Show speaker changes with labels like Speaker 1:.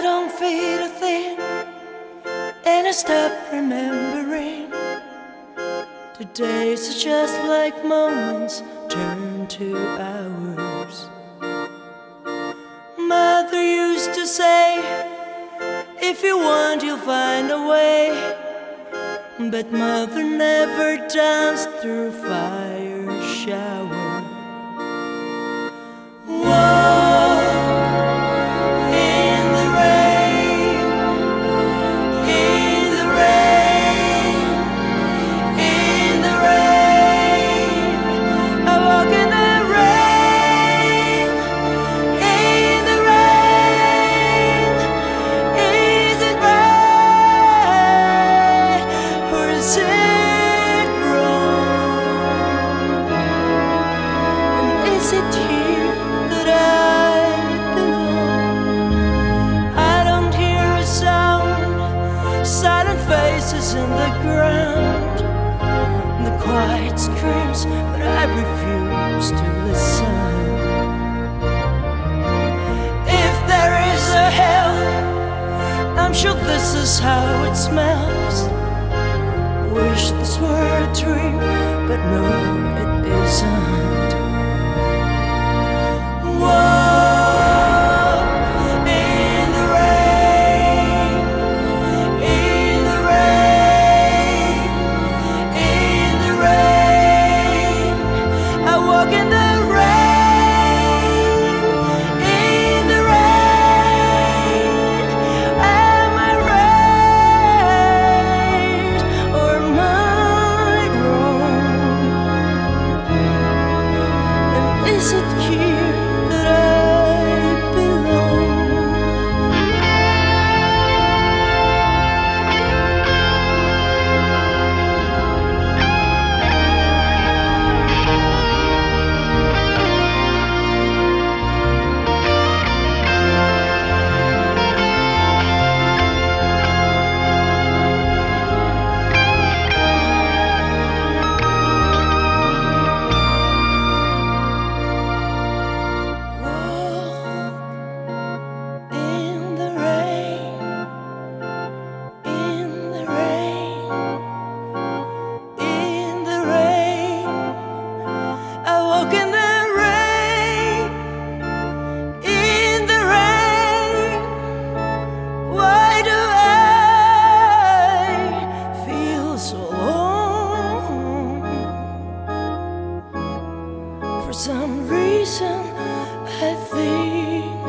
Speaker 1: I don't feel a thing, and I stop remembering. The days are just like moments turn to hours. Mother used to say, If you want, you'll find a way. But mother never danced through fire shower. Faces in the ground, the quiet screams, but I refuse to listen. If there is a hell, I'm sure this is how it smells. Wish this were a dream, but no, is it here For some reason, I think